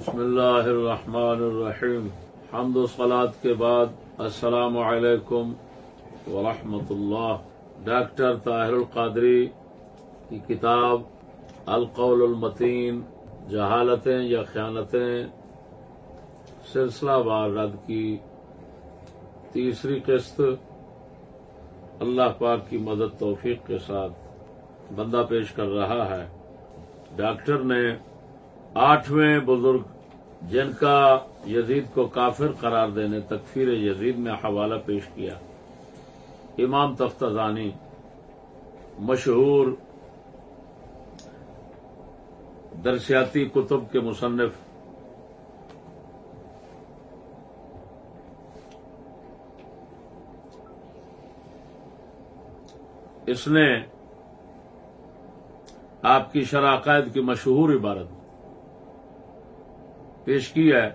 بسم اللہ الرحمن الرحیم. حمد و صلات کے بعد السلام علیکم ورحمۃ اللہ. ڈاکٹر طاہر القادری کی کتاب القول المتین، جہالتیں یا خیانتیں، سلسلہ وار رد کی. تیسری قسط، اللہ پاک کی مدد توفیق کے ساتھ بندہ پیش کر رہا ہے. ڈاکٹر نے آٹھویں بزرگ جن کا یزید کو کافر قرار دینے تکفیر یزید میں حوالہ پیش کیا۔ امام تفتانی مشہور درسیاتی کتب کے مصنف اس نے آپ کی شراکت کی مشہور عبارت پیش کی ہے۔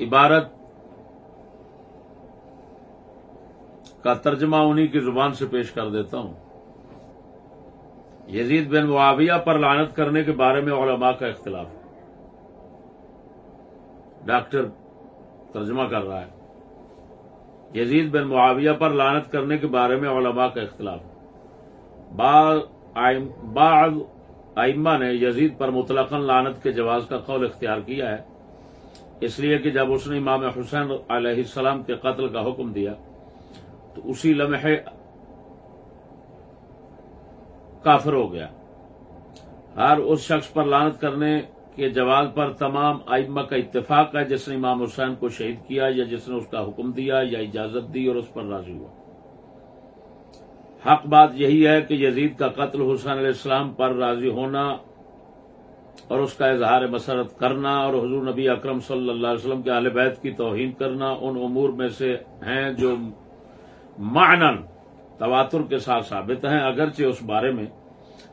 عبارت کا ترجمہ انہی کی زبان سے پیش کر دیتا ہوں۔ یزید بن معاویہ پر لانت کرنے کے بارے میں علماء کا اختلاف۔ ہے ڈاکٹر ترجمہ کر رہا ہے۔ یزید بن معاویہ پر لانت کرنے کے بارے میں علماء کا اختلاف۔ بعض ائمہ نے یزید پر مطلق لانت کے جواز کا قول اختیار کیا ہے۔ اس لیے کہ جب اس نے امام حسین علیہ السلام کے قتل کا حکم دیا، تو اسی لمحے کافر ہو گیا۔ ہر اس شخص پر لانت کرنے کے جواز پر تمام ائمہ کا اتفاق ہے، جس نے امام حسین کو شہید کیا یا جس نے اس کا حکم دیا یا اجازت دی اور اس پر راضی ہوا۔ حق بات یہی ہے کہ یزید کا قتل حسین علیہ السلام پر راضی ہونا اور اس کا اظہار مسرت کرنا اور حضور نبی اکرم صلی اللہ علیہ وسلم کے اہل بیت کی توہین کرنا، ان امور میں سے ہیں جو معنن تواتر کے ساتھ ثابت ہیں، اگرچہ اس بارے میں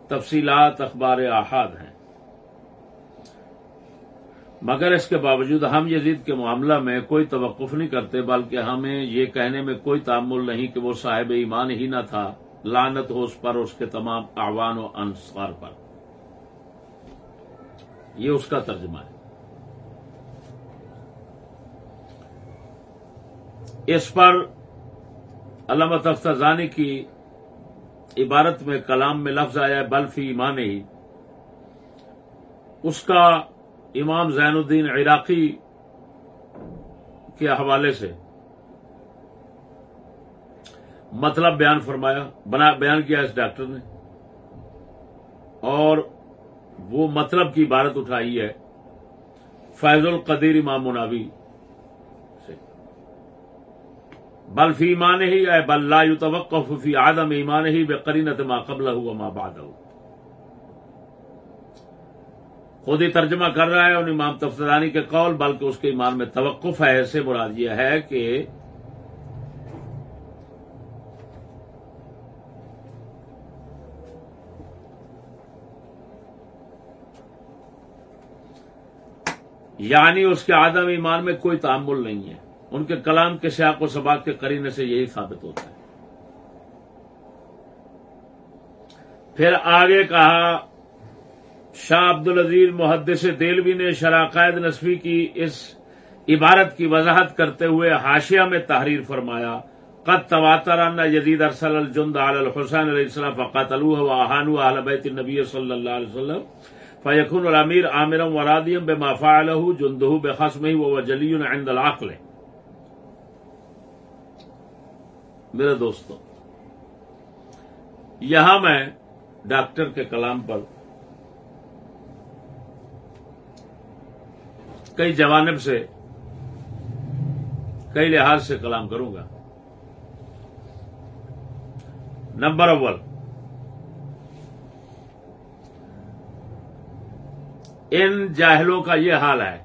تفصیلات اخبار احاد ہیں۔ مگر اس کے باوجود ہم یزید کے معاملہ میں کوئی توقف نہیں کرتے، بلکہ ہمیں یہ کہنے میں کوئی تعمل نہیں کہ وہ صاحب ایمان ہی نہ تھا۔ لانت ہو اس پر، اس کے تمام اعوان و انصار پر۔ یہ اس کا ترجمہ ہے۔ اس پر علامہ تفتانی کی عبارت میں کلام میں لفظ آیا ہے بلفی ایمان ہی اس کا امام زین الدین عراقی کے حوالے سے مطلب بیان فرمایا بیان کیا اس ڈاکٹر نے۔ اور وہ مطلب کی عبارت اٹھائی ہے فیض القدیر امام مناوی سے۔ بل فی ایمان ہی ہے بل لا یتوقف فی آدم ایمان ہی بے قرینت ما قبل ہوا ما بعد ہو خود ہی ترجمہ کر رہا ہے ان امام تفتانی کے قول، بلکہ اس کے ایمان میں توقف ہے۔ ایسے مراد یہ ہے کہ یعنی اس کے آدم ایمان میں کوئی تعمل نہیں ہے۔ ان کے کلام کے سیاق و سباق کے کرینے سے یہی ثابت ہوتا ہے۔ پھر آگے کہا شاہ عبد العزیز محدث دلوی نے شراقائد نصفی کی اس عبارت کی وضاحت کرتے ہوئے حاشیہ میں تحریر فرمایا، قد تواتر ان ارسل الجند علی الحسین علیہ السلام فقات الوح و بیت النبی صلی اللہ علیہ وسلم فیقن الامیر عامرم ورادیم بے مافا الح جندہ بے خسم و عند العقل۔ میرے دوستوں یہاں میں ڈاکٹر کے کلام پر کئی جوانب سے، کئی لحاظ سے کلام کروں گا۔ نمبر اول، ان جاہلوں کا یہ حال ہے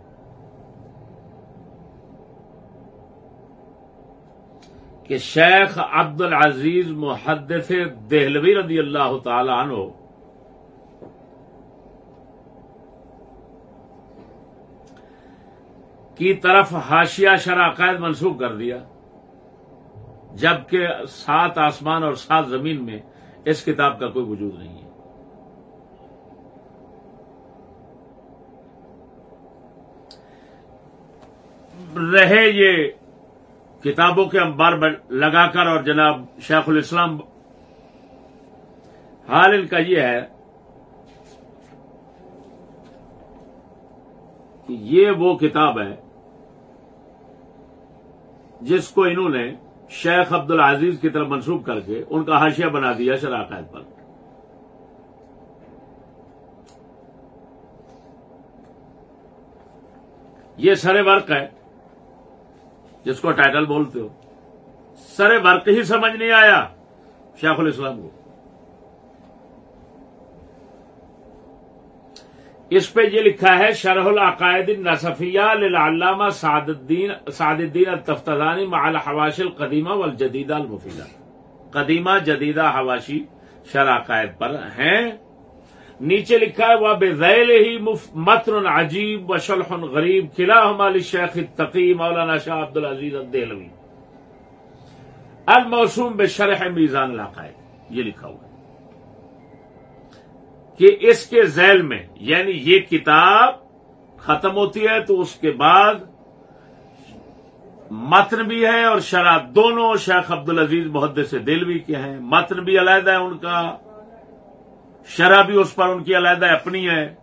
کہ شیخ عبد العزیز محدث دہلوی رضی اللہ تعالی عنہ کی طرف حاشیہ شرح قائد منسوخ کر دیا، جبکہ سات آسمان اور سات زمین میں اس کتاب کا کوئی وجود نہیں ہے۔ رہے یہ کتابوں کے انبار لگا کر اور جناب شیخ الاسلام، حال ان کا یہ ہے کہ یہ وہ کتاب ہے جس کو انہوں نے شیخ عبد العزیز کی طرف منسوخ کر کے ان کا حاشیہ بنا دیا شراکت پر۔ یہ سر ورق ہے، جس کو ٹائٹل بولتے ہو۔ سر ورق ہی سمجھ نہیں آیا شیخ الاسلام کو۔ اس پہ یہ لکھا ہے، شرح العقائد نصفیہ للعلامہ سعد الدین سعد الدین التفتانی مع الحواش القدیمہ والجدیدہ المفیدہ۔ قدیمہ، جدیدہ، حواشی شرح عقائد پر ہیں۔ نیچے لکھا ہے وہ بے ہی متن عجیب و شلح غریب قلعہ ہمال شیخ تقی مولانا شاہ عبد العزیز الدہلوی الموسوم بے شرح میزان العقائد، یہ لکھا ہوا ہے۔ کہ اس کے ذیل میں یعنی یہ کتاب ختم ہوتی ہے تو اس کے بعد متن بھی ہے اور شرح دونوں شیخ عبد العزیز محدث سے دلوی کے ہیں۔ متن بھی علیحدہ ہے ان کا، شرح بھی اس پر ان کی علیحدہ اپنی ہے۔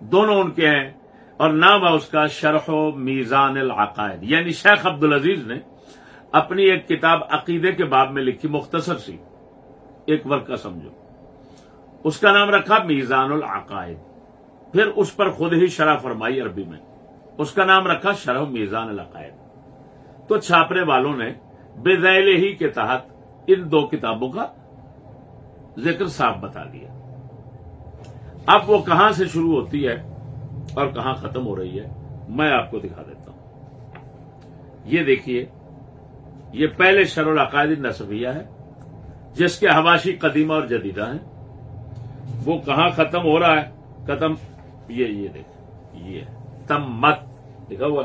دونوں ان کے ہیں اور نام ہے اس کا شرح و میزان العقائد۔ یعنی شیخ عبد العزیز نے اپنی ایک کتاب عقیدے کے باب میں لکھی، مختصر سی۔ ایک ورک کا سمجھو۔ اس کا نام رکھا میزان العقائد۔ پھر اس پر خود ہی شرح فرمائی عربی میں۔ اس کا نام رکھا شرح میزان العقائد۔ تو چھاپنے والوں نے بے ہی کے تحت ان دو کتابوں کا ذکر صاف بتا دیا۔ اب وہ کہاں سے شروع ہوتی ہے اور کہاں ختم ہو رہی ہے، میں آپ کو دکھا دیتا ہوں۔ یہ دیکھیے، یہ پہلے شر العقائد نصفیہ ہے، جس کے حواشی قدیمہ اور جدیدہ ہیں۔ وہ کہاں ختم ہو رہا ہے؟ ختم، یہ یہ دیکھ، یہ تم مت، لکھا ہوا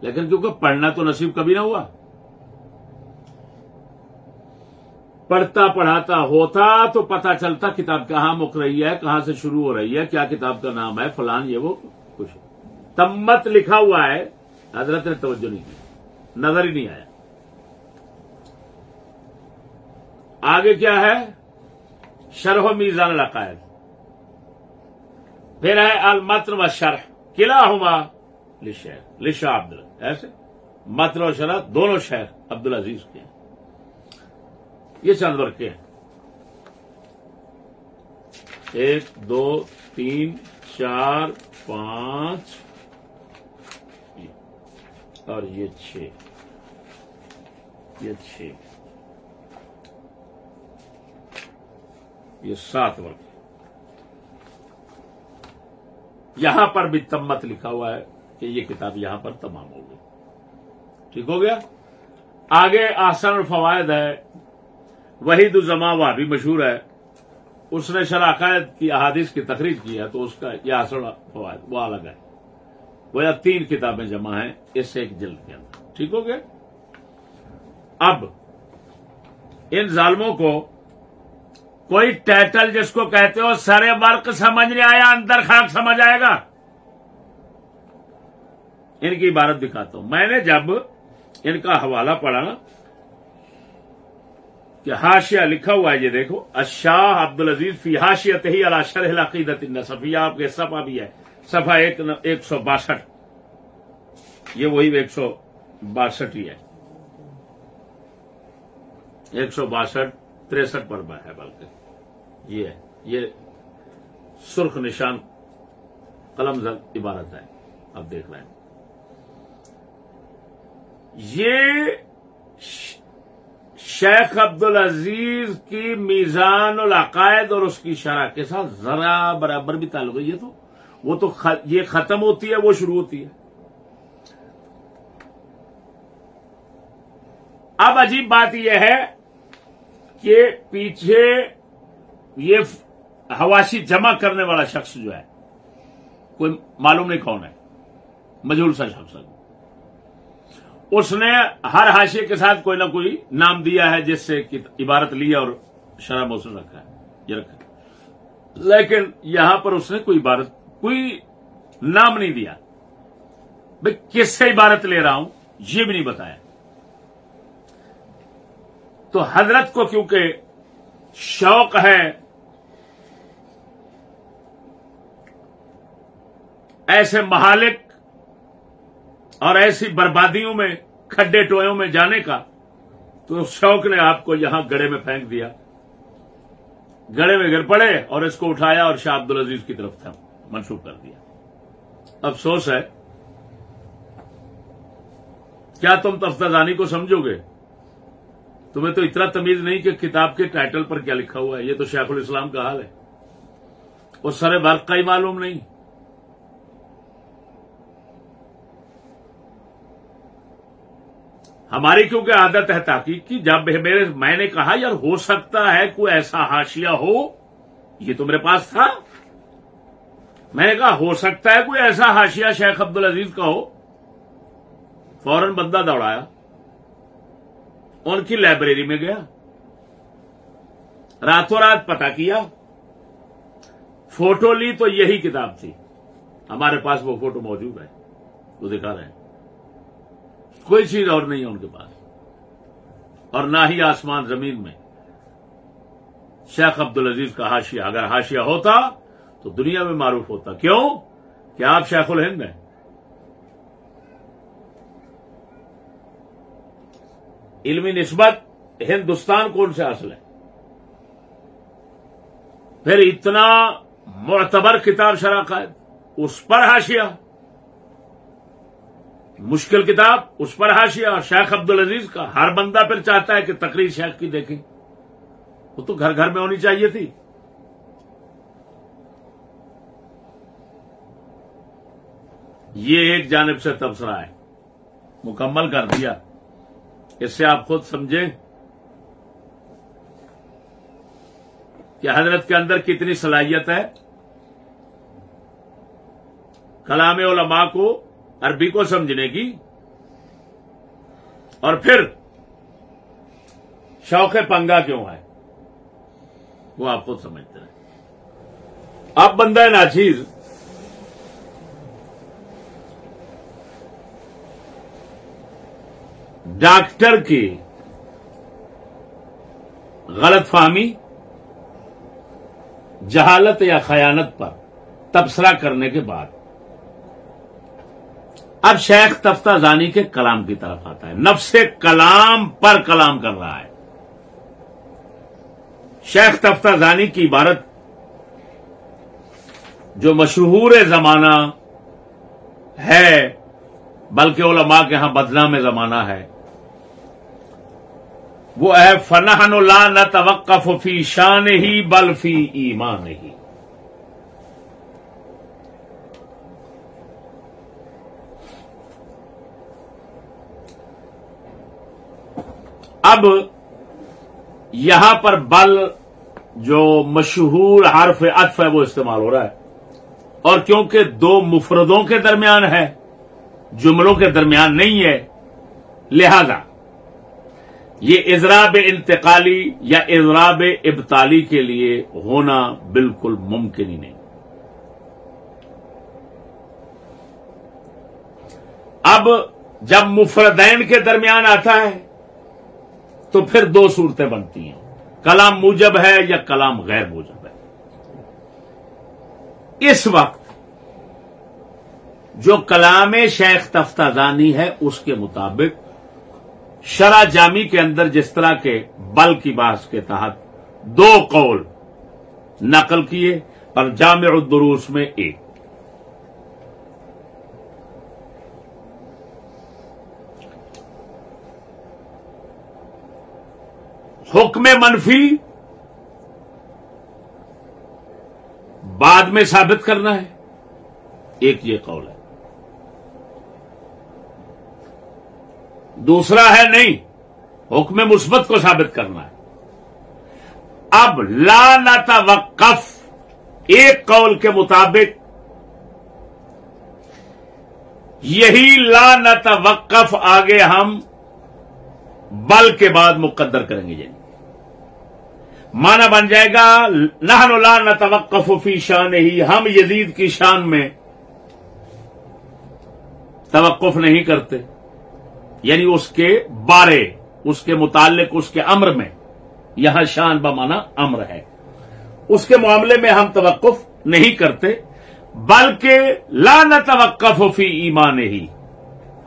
لیکن کیونکہ پڑھنا تو نصیب کبھی نہ ہوا۔ پڑھتا پڑھاتا ہوتا تو پتا چلتا کتاب کہاں مک رہی ہے، کہاں سے شروع ہو رہی ہے، کیا کتاب کا نام ہے، فلان، یہ، وہ، کچھ۔ تمت لکھا ہوا ہے۔ حضرت نے توجہ نہیں کی۔ نظر ہی نہیں آیا۔ آگے کیا ہے؟ شرح و میزان العقائد پھر ہے المتر و شرح. قلعہ ہما لشیخ، لشا عبد ایسے؟ متر و شرح دونوں شیخ عبد العزیز کے ہیں. یہ چند ورقے ہیں. ایک، دو، تین، چار، پانچ. جی. اور یہ چھ. یہ چھ. یہ سات وقت یہاں پر بھی تمت لکھا ہوا ہے کہ یہ کتاب یہاں پر تمام ہو گئی۔ ٹھیک ہو گیا؟ آگے آسن الفوائد ہے۔ وحید الزما بھی مشہور ہے۔ اس نے شراکت کی احادیث کی تقریر کی ہے تو اس کا یہ آسن فوائد وہ الگ ہے۔ وہ یا تین کتابیں جمع ہیں اس سے ایک جلد کے اندر۔ ٹھیک ہو گیا؟ اب ان ظالموں کو کوئی ٹائٹل جس کو کہتے ہو، سر برق سمجھ نہیں آیا، اندر خاک سمجھ آئے گا۔ ان کی عبارت دکھاتا ہوں۔ میں نے جب ان کا حوالہ پڑھا کہ ہاشیا لکھا ہوا ہے، یہ دیکھو اشاہ عبد العزیز فی حاشیت ہی اللہ شرح عقیدت صفیہ آپ کے صفحہ بھی ہے، صفحہ ایک سو باسٹھ۔ یہ وہی ایک سو باسٹھ ہی ہے۔ ایک سو باسٹھ، تریسٹھ پر ہے بلکہ۔ یہ ہے۔ یہ سرخ نشان قلم زل عبارت ہے۔ اب دیکھ رہے ہیں۔ یہ شیخ عبد العزیز کی میزان العقائد اور اس کی شرح کے ساتھ ذرا برابر بھی تعلق ہے۔ یہ تو وہ تو یہ ختم ہوتی ہے، وہ شروع ہوتی ہے۔ اب عجیب بات یہ ہے کہ پیچھے یہ حواشی جمع کرنے والا شخص جو ہے، کوئی معلوم نہیں کون ہے، مجھول سا شخص اس نے ہر حاشیے کے ساتھ کوئی نہ کوئی نام دیا ہے، جس سے عبارت لی اور شرح موسم رکھا ہے، یہ رکھا ہے۔ لیکن یہاں پر اس نے کوئی عبارت، کوئی نام نہیں دیا۔ بھائی کس سے عبارت لے رہا ہوں، یہ بھی نہیں بتایا۔ تو حضرت کو کیونکہ شوق ہے۔ ایسے محالک اور ایسی بربادیوں میں، کھڈے ٹوئوں میں جانے کا تو شوق نے آپ کو یہاں گڑے میں پھینک دیا۔ گڑے میں گر پڑے اور اس کو اٹھایا اور شاہ عبد العزیز کی طرف تھا، منسوخ کر دیا۔ افسوس ہے۔ کیا تم تفتہ کو سمجھو گے؟ تمہیں تو اتنا تمیز نہیں کہ کتاب کے ٹائٹل پر کیا لکھا ہوا ہے؟ یہ تو شیخ الاسلام کا حال ہے۔ اور سر برق کا ہی معلوم نہیں۔ ہماری کیونکہ عادت ہے تحقیق کی، جب میرے، میں نے کہا، یار ہو سکتا ہے کوئی ایسا حاشیہ ہو، یہ تو میرے پاس تھا۔ میں نے کہا، ہو سکتا ہے کوئی ایسا حاشیہ شیخ عبد العزیز کا ہو۔ فوراً بندہ دوڑایا۔ ان کی لائبریری میں گیا۔ راتوں رات پتا کیا، فوٹو لی تو یہی کتاب تھی۔ ہمارے پاس وہ فوٹو موجود ہے، وہ دکھا رہے ہیں۔ کوئی چیز اور نہیں ہے ان کے پاس۔ اور نہ ہی آسمان زمین میں۔ شیخ عبد العزیز کا حاشیہ، اگر حاشیہ ہوتا تو دنیا میں معروف ہوتا۔ کیوں؟ کہ آپ شیخ الہند ہیں۔ علمی نسبت ہندوستان کون سے حاصل ہے۔ پھر اتنا معتبر کتاب شرح قائد اس پر حاشیہ۔ مشکل کتاب، اس پر حاشیہ۔ اور شیخ عبد العزیز کا ہر بندہ پھر چاہتا ہے کہ تقریر شیخ کی دیکھیں۔ وہ تو گھر گھر میں ہونی چاہیے تھی۔ یہ ایک جانب سے تبصرہ ہے۔ مکمل کر دیا۔ اس سے آپ خود سمجھیں کہ حضرت کے اندر کتنی صلاحیت ہے۔ کلام علماء کو عربی کو سمجھنے کی۔ اور پھر شوق پنگا کیوں ہے؟ وہ آپ خود سمجھتے ہیں۔ اب بندہ ناچیز ڈاکٹر کی غلط فہمی، جہالت یا خیانت پر تبصرہ کرنے کے بعد۔ اب شیخ تفتہ زانی کے کلام کی طرف آتا ہے۔ نفس کلام پر کلام کر رہا ہے۔ شیخ تفتہ زانی کی عبارت، جو مشہور زمانہ ہے، بلکہ علماء کے ہاں بدنام زمانہ ہے وہ ہے فنحن لا نہ توقف فی شان ہی بل فی ایمان ہی اب یہاں پر بل جو مشہور حرف عطف ہے وہ استعمال ہو رہا ہے۔ اور کیونکہ دو مفردوں کے درمیان ہے، جملوں کے درمیان نہیں ہے، لہذا یہ اضراب انتقالی یا اضراب ابتالی کے لیے ہونا بالکل ممکن ہی نہیں۔ اب جب مفردین کے درمیان آتا ہے، تو پھر دو صورتیں بنتی ہیں۔ کلام موجب ہے یا کلام غیر موجب ہے۔ اس وقت جو کلام شیخ تفتازانی ہے، اس کے مطابق شرح جامی کے اندر جس طرح کے بل کی بحث کے تحت دو قول نقل کیے اور جامع الدروس میں ایک۔ حکم منفی بعد میں ثابت کرنا ہے۔ ایک یہ قول ہے۔ دوسرا ہے نہیں، حکم مثبت کو ثابت کرنا ہے۔ اب لا نتا وقف ایک قول کے مطابق یہی لا نتوقف آگے ہم بل کے بعد مقدر کریں گے یعنی مانا بن جائے گا نہن لا نتوقف فی شان ہی ہم یزید کی شان میں توقف نہیں کرتے۔ یعنی اس کے بارے، اس کے متعلق، اس کے امر میں۔ یہاں شان بمانا امر ہے۔ اس کے معاملے میں ہم توقف نہیں کرتے، بلکہ لا نہ توقف فی ایمان ہی۔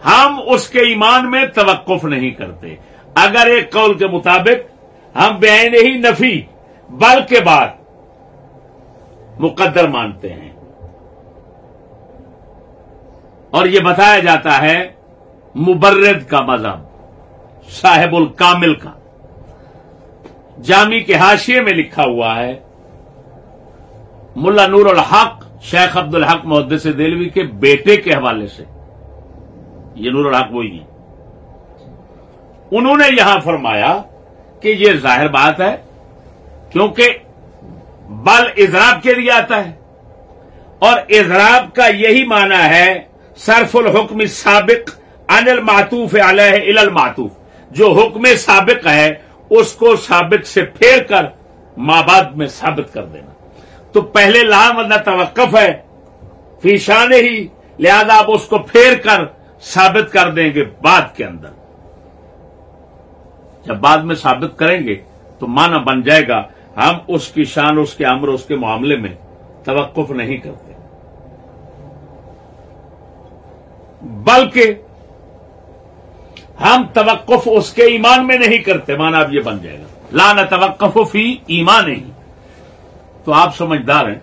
ہم اس کے ایمان میں توقف نہیں کرتے۔ اگر ایک قول کے مطابق ہم بے ہی نفی بل کے بعد مقدر مانتے ہیں۔ اور یہ بتایا جاتا ہے مبرد کا مذہب، صاحب الکامل کا۔ جامی کے حاشیے میں لکھا ہوا ہے، ملا نور الحق، شیخ عبد الحق محدث دلوی کے بیٹے کے حوالے سے۔ یہ نور الحق وہی ہے انہوں نے یہاں فرمایا کہ یہ ظاہر بات ہے، کیونکہ بل اضراب کے لیے آتا ہے۔ اور اضراب کا یہی معنی ہے، صرف الحکم سابق ان المعطوف علیہ ال المعطوف، جو حکم سابق ہے، اس کو سابق سے پھیر کر ماں بعد میں ثابت کر دینا۔ تو پہلے لام نہ توقف ہے فیشان ہی، لہذا آپ اس کو پھیر کر ثابت کر دیں گے بعد کے اندر۔ جب بعد میں ثابت کریں گے، تو مانا بن جائے گا، ہم اس کی شان، اس کے امر، اس کے معاملے میں توقف نہیں کرتے۔ بلکہ ہم توقف اس کے ایمان میں نہیں کرتے، مانا اب یہ بن جائے گا۔ لانا توقف فی ایمان ہی تو آپ سمجھدار ہیں،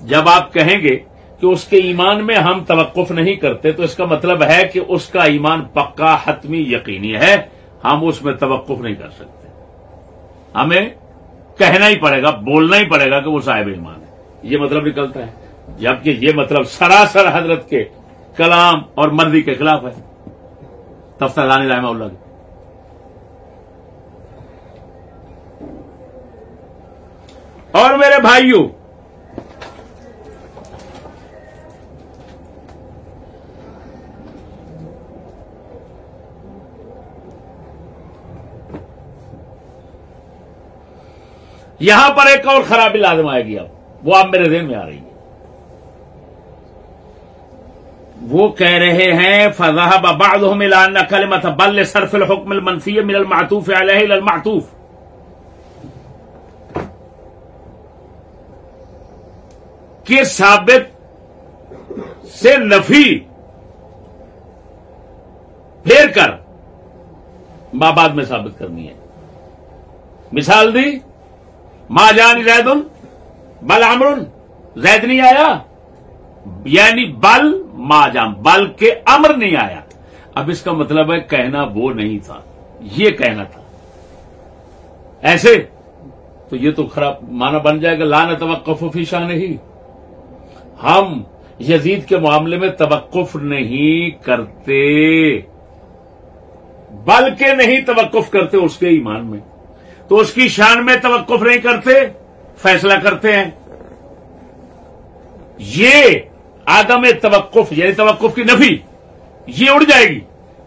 جب آپ کہیں گے کہ اس کے ایمان میں ہم توقف نہیں کرتے، تو اس کا مطلب ہے کہ اس کا ایمان پکا، حتمی، یقینی ہے۔ ہم اس میں توقف نہیں کر سکتے۔ ہمیں کہنا ہی پڑے گا، بولنا ہی پڑے گا کہ وہ صاحب ایمان ہے۔ یہ مطلب نکلتا ہے۔ جبکہ یہ مطلب سراسر حضرت کے کلام اور مرضی کے خلاف ہے۔ تفتہ دانی رحمہ اللہ کی اور میرے بھائیوں یہاں پر ایک اور خرابی لازم آئے گی اب وہ آپ میرے ذہن میں آ رہی ہے وہ کہہ رہے ہیں فضا بعض ملان نقل مت بل صرف الحکم المنفی من المعطوف علیہ المعطوف کے ثابت سے نفی پھیر کر ماں بعد میں ثابت کرنی ہے۔ مثال دی ماں جان زید بل امر زید نہیں آیا؟ یعنی بل ماں جام بل کے امر نہیں آیا۔ اب اس کا مطلب ہے کہنا وہ نہیں تھا، یہ کہنا تھا۔ ایسے؟ تو یہ تو خراب مانا بن جائے گا لان توقف فیشا نہیں ہم یزید کے معاملے میں توقف نہیں کرتے، بلکہ نہیں توقف کرتے اس کے ایمان میں۔ تو اس کی شان میں توقف نہیں کرتے، فیصلہ کرتے ہیں۔ یہ آدم توقف یعنی توقف کی نفی، یہ اڑ جائے گی،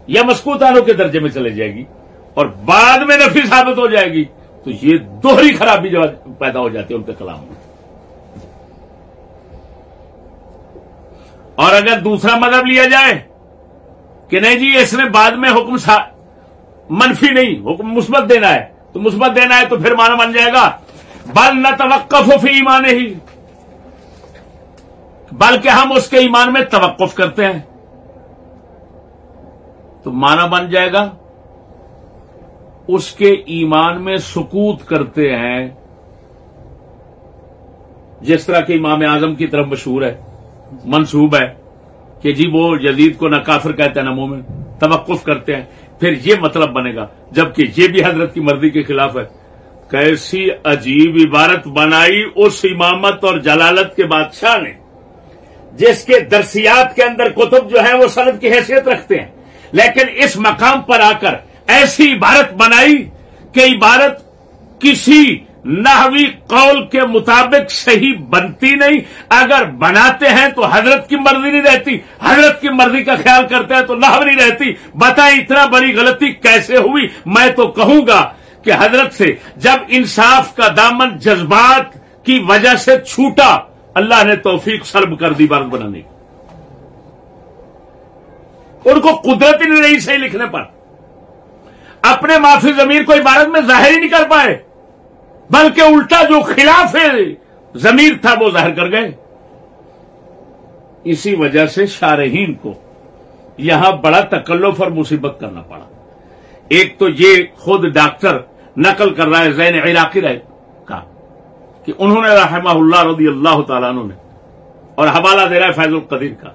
یا مسکوت آلوں کے درجے میں چلے جائے گی، اور بعد میں نفی ثابت ہو جائے گی، تو یہ دوہری خرابی جو پیدا ہو جاتی ہے ان کے کلام میں۔ اور اگر دوسرا مذہب لیا جائے کہ نہیں جی اس نے بعد میں حکم منفی نہیں، حکم مثبت دینا ہے، تو مثبت دینا ہے تو پھر مانا بن جائے گا۔ بل نہ توقف ہو فی ایمان ہی بلکہ ہم اس کے ایمان میں توقف کرتے ہیں۔ تو مانا بن جائے گا، اس کے ایمان میں سکوت کرتے ہیں۔ جس طرح کہ امام اعظم کی طرف مشہور ہے منصوب ہے کہ جی وہ جدید کو نہ کافر کہتے ہیں نہ مومن، توقف کرتے ہیں۔ پھر یہ مطلب بنے گا، جبکہ یہ بھی حضرت کی مرضی کے خلاف ہے۔ کیسی عجیب عبارت بنائی اس امامت اور جلالت کے بادشاہ نے۔ جس کے درسیات کے اندر کتب جو ہے وہ سند کی حیثیت رکھتے ہیں۔ لیکن اس مقام پر آ کر ایسی عبارت بنائی کہ عبارت کسی نحوی قول کے مطابق صحیح بنتی نہیں۔ اگر بناتے ہیں تو حضرت کی مرضی نہیں رہتی۔ حضرت کی مرضی کا خیال کرتے ہیں تو نحو نہیں رہتی۔ بتائیں اتنا بڑی غلطی کیسے ہوئی؟ میں تو کہوں گا کہ حضرت سے جب انصاف کا دامن جذبات کی وجہ سے چھوٹا اللہ نے توفیق سرب کر دی بارد بنانے کی۔ ان کو قدرت ہی نہیں رہی صحیح لکھنے پر۔ اپنے معافی ضمیر کو عبارت میں ظاہر ہی نہیں کر پائے۔ بلکہ الٹا جو خلاف ضمیر تھا، وہ ظاہر کر گئے۔ اسی وجہ سے شارحین کو یہاں بڑا تکلف اور مصیبت کرنا پڑا۔ ایک تو یہ خود ڈاکٹر نقل کر رہا ہے، زین عراقی رہے۔ کہ انہوں نے رحمہ اللہ رضی اللہ تعالیٰ عنہ نے، اور حوالہ دے رہا ہے فیض القدیر کا،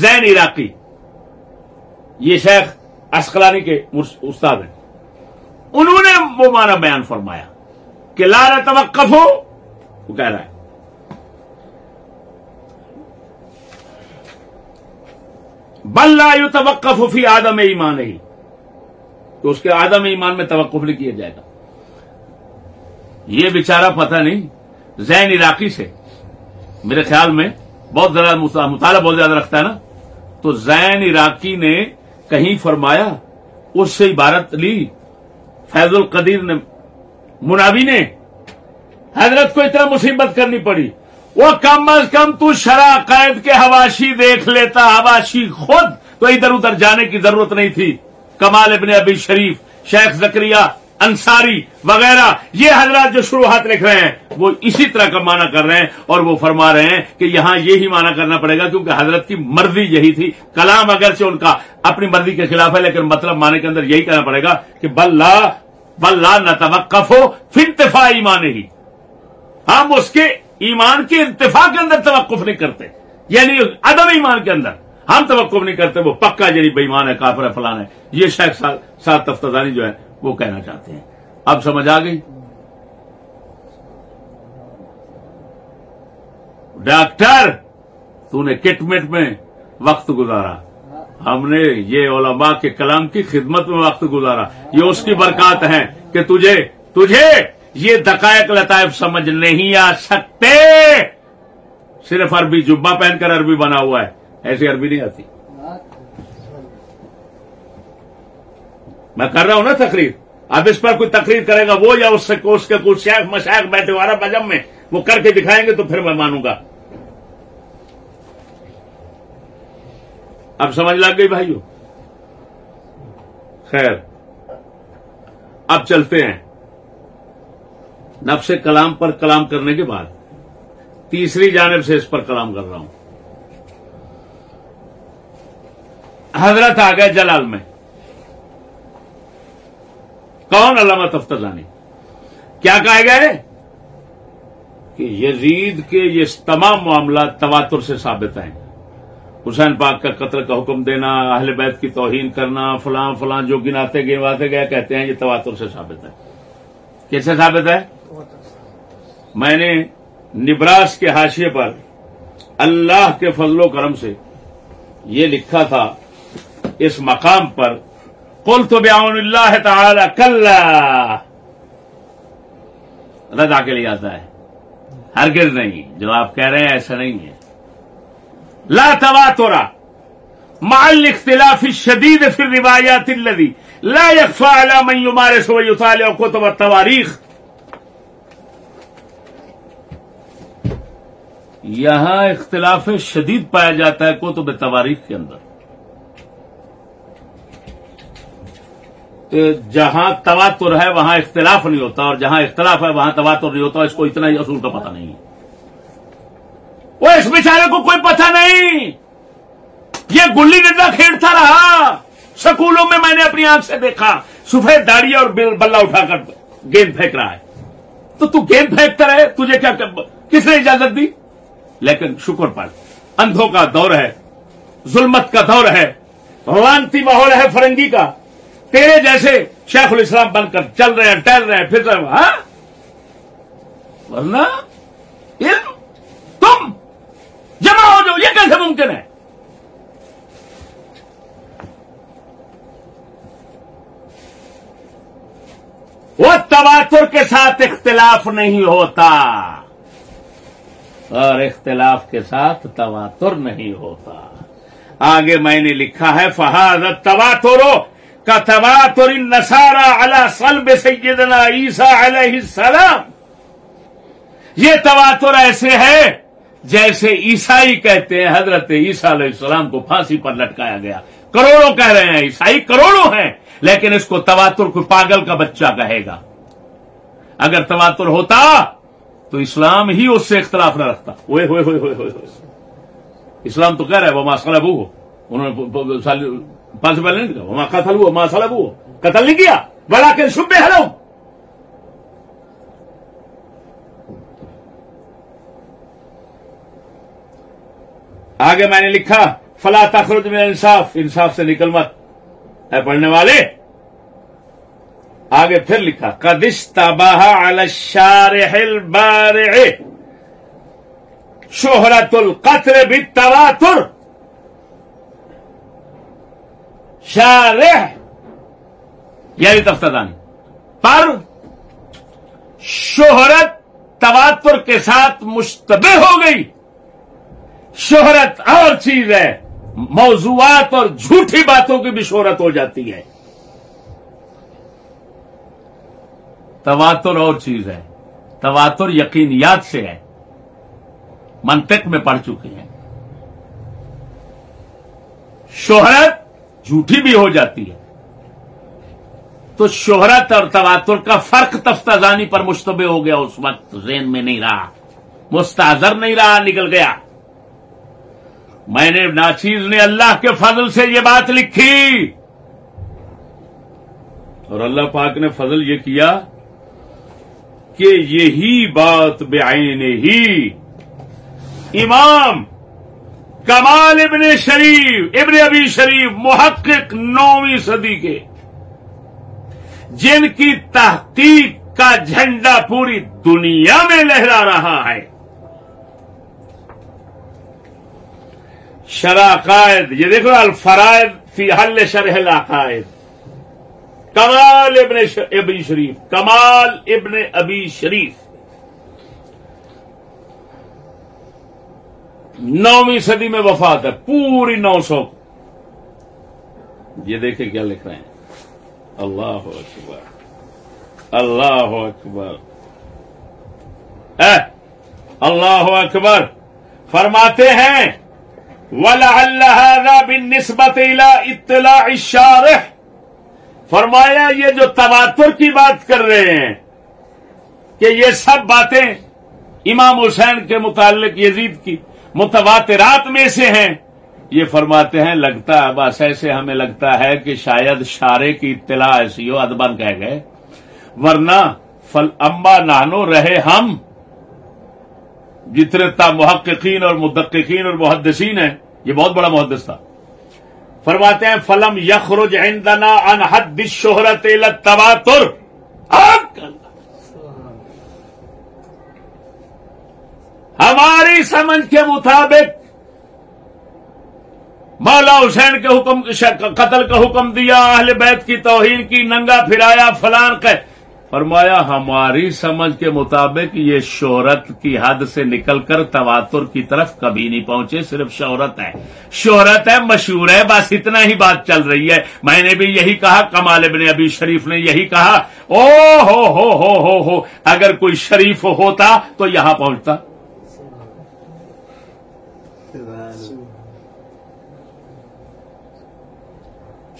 زین عراقی، یہ شیخ اسقلانی کے استاد ہیں، انہوں نے وہ مانا بیان فرمایا کہ لارا توقف ہو وہ کہہ رہا ہے۔ بل لا توقف فی آدم ایمان ہی تو اس کے آدم ایمان میں توقف نہیں کیا جائے گا۔ یہ بیچارہ پتہ نہیں زین عراقی سے۔ میرے خیال میں بہت زیادہ مطالعہ بہت زیادہ رکھتا ہے نا۔ تو زین عراقی نے کہیں فرمایا، اس سے عبارت لی۔ فیض القدیر نے مناوی نے، حضرت کو اتنا مصیبت کرنی پڑی۔ وہ کم از کم تو شرح قید کے حواشی دیکھ لیتا، حواشی خود تو ادھر ادھر جانے کی ضرورت نہیں تھی۔ کمال ابن ابی شریف، شیخ زکریہ انصاری وغیرہ، یہ حضرات جو شروعات لکھ رہے ہیں، وہ اسی طرح کا معنی کر رہے ہیں اور وہ فرما رہے ہیں کہ یہاں یہی معنی کرنا پڑے گا کیونکہ حضرت کی مرضی یہی تھی، کلام اگر سے ان کا اپنی مرضی کے خلاف ہے، لیکن مطلب معنی کے اندر یہی کہنا پڑے گا کہ بلّہ بلّہ نہ توقف ہو پھر اتفا ایمان ہی۔ ہم اس کے ایمان کے ارتفا کے اندر توقف نہیں کرتے یعنی عدم ایمان کے اندر۔ ہم توقف نہیں کرتے، وہ پکا یعنی بےمان ہے، کافر ہے فلان ہے۔ یہ شیخ سات تفتانی جو ہے وہ کہنا چاہتے ہیں۔ اب سمجھ آ گئی؟ ڈاکٹر، تو نے کٹ مٹ میں وقت گزارا۔ ہم نے یہ علماء کے کلام کی خدمت میں وقت گزارا۔ یہ اس کی برکات ہیں کہ تجھے تجھے یہ دقائق لطائف سمجھ نہیں آ سکتے۔ صرف عربی جبا پہن کر عربی بنا ہوا ہے۔ ایسی عربی نہیں آتی۔ میں کر رہا ہوں نا تقریر۔ اب اس پر کوئی تقریر کرے گا وہ یا اس سے اس کے کچھ شیخ مشاخ بیٹھے والا بجم میں وہ کر کے دکھائیں گے تو پھر میں مانوں گا۔ اب سمجھ لگ گئی بھائیو؟ خیر۔ اب چلتے ہیں۔ نفس کلام پر کلام کرنے کے بعد۔ تیسری جانب سے اس پر کلام کر رہا ہوں۔ حضرت آ گئے جلال میں۔ کون علامہ تفتزانی کیا کہے گئے کہ یزید کے یہ تمام معاملات تواتر سے ثابت ہیں۔ حسین پاک کا قتل کا حکم دینا، اہل بیت کی توہین کرنا، فلاں فلاں جو گناتے گنواتے گئے، کہتے ہیں یہ تواتر سے ثابت ہے۔ کیسے ثابت ہے؟ میں نے نبراس کے حاشیے پر اللہ کے فضل و کرم سے یہ لکھا تھا، اس مقام پر کل تو بیاون اللہ تعالی کل ردا کے لیے آتا ہے. ہرگز نہیں. جو آپ کہہ رہے ہیں ایسا نہیں ہے. لا تواترا مال اختلاف شدید پھر روایات الذي لا يخفى على من يمارس ويطالع كتب التواريخ. یہاں اختلاف شدید پایا جاتا ہے کتب تواریخ کے اندر. جہاں تواتر ہے وہاں اختلاف نہیں ہوتا اور جہاں اختلاف ہے وہاں تواتر نہیں ہوتا، اس کو اتنا ہی اصول کا پتہ نہیں ہے۔ وہ اس بیچارے کو کوئی پتہ نہیں۔ یہ گلی ڈنڈا کھیلتا رہا۔ سکولوں میں میں نے اپنی آنکھ سے دیکھا۔ سفید داڑھی اور بلہ اٹھا کر گیند پھینک رہا ہے۔ تو تو گیند پھینکتا رہے، تجھے کیا کس نے اجازت دی؟ لیکن شکر پر، اندھوں کا دور ہے، ظلمت کا دور ہے۔ روانتی ماحول ہے فرنگی کا۔ تیرے جیسے شیخ الاسلام بن کر چل رہے ہیں، ٹہل رہے ہیں، پھر رہے ہاں؟ ورنہ علم تم جمع ہو جاؤ، یہ کیسے ممکن ہے؟ وہ تواتر کے ساتھ اختلاف نہیں ہوتا اور اختلاف کے ساتھ تواتر نہیں ہوتا۔ آگے میں نے لکھا ہے فہاد تواترو کا تواتر نسارا علی سلب سیدنا عیسیٰ علیہ السلام. یہ تواتر ایسے ہے جیسے عیسائی کہتے ہیں، حضرت عیسیٰ علیہ السلام کو پھانسی پر لٹکایا گیا۔ کروڑوں کہہ رہے ہیں، عیسائی کروڑوں ہیں، لیکن اس کو تواتر کو پاگل کا بچہ کہے گا۔ اگر تواتر ہوتا تو اسلام ہی اس سے اختلاف نہ رکھتا۔ ہوئے ہوئے ہوئے ہوئے ہوئے اسلام تو کہہ رہا ہے وہ ماسال ابو ہو انہوں نے پانچ پہلے نہیں کہا وہ ماں قتل ہوا ماسال ابو ہو قتل نہیں کیا؟ بلا کے شبے ہلو آگے میں نے لکھا، فلا تخرج میں انصاف انصاف سے نکل مت۔ ہے پڑھنے والے، آگے پھر لکھا کدش تباہ الشارح البارع. شہرت القطر بھی تواتر شارح یعنی تفتانی پر شہرت تواتر کے ساتھ مشتبہ ہو گئی. شہرت اور چیز ہے، موضوعات اور جھوٹی باتوں کی بھی شہرت ہو جاتی ہے. تواتر اور چیز ہے، تواتر یقینیات سے ہے، منطق میں پڑھ چکے ہیں. شہرت جھوٹی بھی ہو جاتی ہے۔ تو شہرت اور تواتر کا فرق تفتازانی پر مشتبہ ہو گیا، اس وقت ذہن میں نہیں رہا۔ مستحضر نہیں رہا، نکل گیا۔ میں نے ناچیز نے اللہ کے فضل سے یہ بات لکھی۔ اور اللہ پاک نے فضل یہ کیا کہ یہی بات بے ہی۔ امام کمال ابن شریف، ابن ابی شریف محقق نویں صدی کے۔ جن کی تحقیق کا جھنڈا پوری دنیا میں لہرا رہا ہے۔ شرح قائد، یہ دیکھو الفرائد فی حل شرح العقائد۔ کمال ابن ابی شریف، کمال ابن ابی شریف۔ نویں صدی میں وفات ہے، پوری نو سو۔ یہ دیکھیں کیا لکھ رہے ہیں۔ اللہ اکبر۔ اللہ اکبر۔ اے، اللہ اکبر۔ فرماتے ہیں، وَلَعَلَّ بن نسبت اطلاع الشارح۔ فرمایا، یہ جو تواتر کی بات کر رہے ہیں، کہ یہ سب باتیں امام حسین کے متعلق یزید کی۔ متواترات میں سے ہیں۔ یہ فرماتے ہیں، لگتا ہے، بس ایسے ہمیں لگتا ہے کہ شاید شارے کی اطلاع ایسی ہو، ادبن کہہ گئے۔ ورنہ فل امبا نانو رہے ہم۔ جتنے تا محققین اور مدققین اور محدثین ہیں، یہ بہت بڑا محدث تھا۔ فرماتے ہیں، فلم یخرج عندنا ان حد شہرت تباتر ہماری سمجھ کے مطابق مولا حسین کے حکم قتل کا حکم دیا، اہل بیت کی توہین کی، ننگا پھرایا، فلان کہ فرمایا، ہماری سمجھ کے مطابق یہ شہرت کی حد سے نکل کر تواتر کی طرف کبھی نہیں پہنچے، صرف شہرت ہے۔ شہرت ہے، مشہور ہے، بس اتنا ہی بات چل رہی ہے۔ میں نے بھی یہی کہا، کمال ابن ابی شریف نے یہی کہا۔ او ہو ہو ہو ہو ہو، اگر کوئی شریف ہوتا تو یہاں پہنچتا۔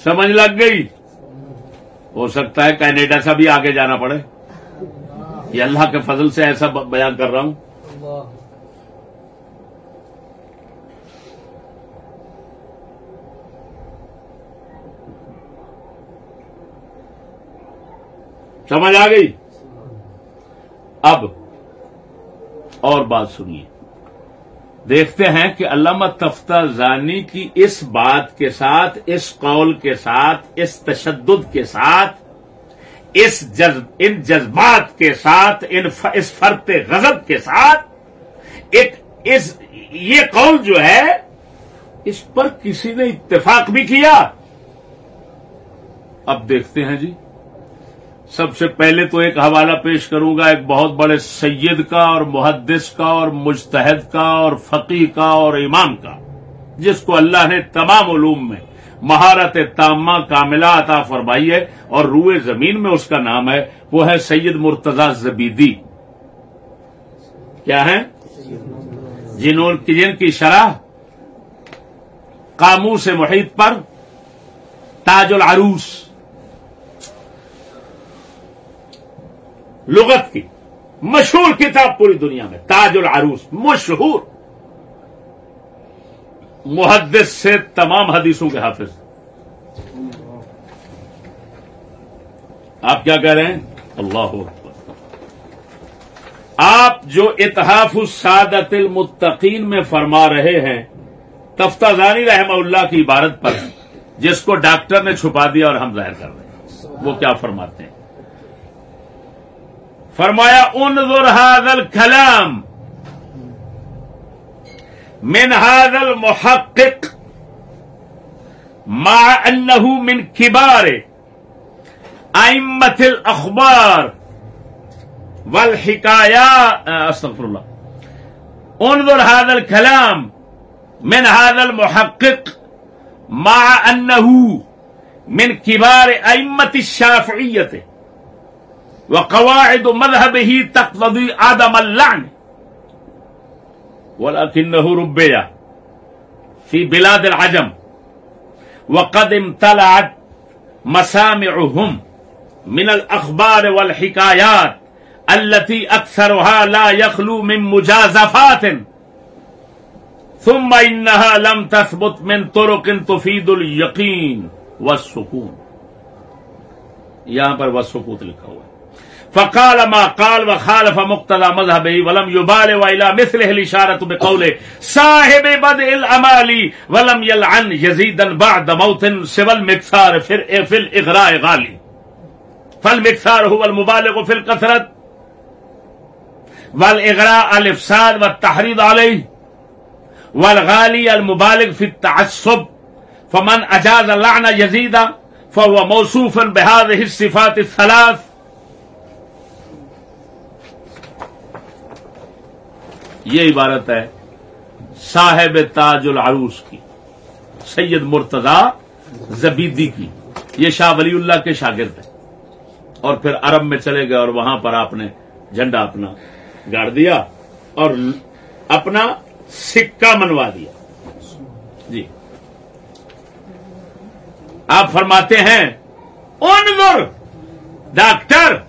سمجھ لگ گئی؟ ہو سکتا ہے کینیڈا سے بھی آگے جانا پڑے۔ یہ اللہ کے فضل سے ایسا بیان کر رہا ہوں۔ سمجھ آ گئی؟ اب اور بات سنیے۔ دیکھتے ہیں کہ علامہ تفتہ زانی کی اس بات کے ساتھ، اس قول کے ساتھ، اس تشدد کے ساتھ، اس جذب ان جذبات کے ساتھ، ان ف... اس فرت غضب کے ساتھ، ایک، اس، یہ قول جو ہے، اس پر کسی نے اتفاق بھی کیا۔ اب دیکھتے ہیں جی۔ سب سے پہلے تو ایک حوالہ پیش کروں گا ایک بہت بڑے سید کا اور محدث کا اور مجتہد کا اور فقی کا اور امام کا، جس کو اللہ نے تمام علوم میں مہارت تامہ کاملہ عطا فرمائی ہے اور روئے زمین میں اس کا نام ہے، وہ ہے سید مرتضی زبیدی۔ کیا ہے جنہوں جن کی شرح قامو سے محیط پر تاج العروس لغت کی، مشہور کتاب پوری دنیا میں، تاج العروس، مشہور۔ محدث سے تمام حدیثوں کے حافظ۔ آپ کیا کہہ رہے ہیں؟ اللہ آپ جو اتحاف السادت المتقین میں فرما رہے ہیں تفتہ دانی رحمہ اللہ کی عبارت پر، جس کو ڈاکٹر نے چھپا دیا اور ہم ظاہر کر رہے ہیں، وہ کیا فرماتے ہیں؟ فرمایا، انظر هذا الكلام من هذا المحقق مع انه من كبار ائمه الاخبار والحكايات استغفر الله. انظر هذا الكلام من هذا المحقق مع انه من كبار ائمه الشافعيه وقواعد مذهبه تقتضي عدم اللعن. ولكنه ربي في بلاد العجم وقد امتلعت مسامعهم من الأخبار والحكايات التي أكثرها لا يخلو من مجازفات. ثم إنها لم تثبت من طرق تفيد اليقين والسكون. یہاں پر وسکوت لکھا ہوا ہے فقال ما قال وخالف مقتضى مذهبه ولم يبالي والى مثله الإشارة بقوله صاحب بدء الأمال ولم يلعن يزيدا بعد موت سوى المكثار في الإغراء غالي. فالمكثار هو المبالغ في الكثرة والإغراء الإفساد والتحريض عليه والغالي المبالغ في التعصب. فمن أجاز لعن يزيد فهو موصوف بهذه الصفات الثلاث یہ عبارت ہے صاحب تاج العروس کی، سید مرتضی زبیدی کی، یہ شاہ ولی اللہ کے شاگرد ہیں۔ اور پھر عرب میں چلے گئے اور وہاں پر آپ نے جھنڈا اپنا گاڑ دیا اور اپنا سکہ منوا دیا۔ جی۔ آپ فرماتے ہیں، انظر، ڈاکٹر!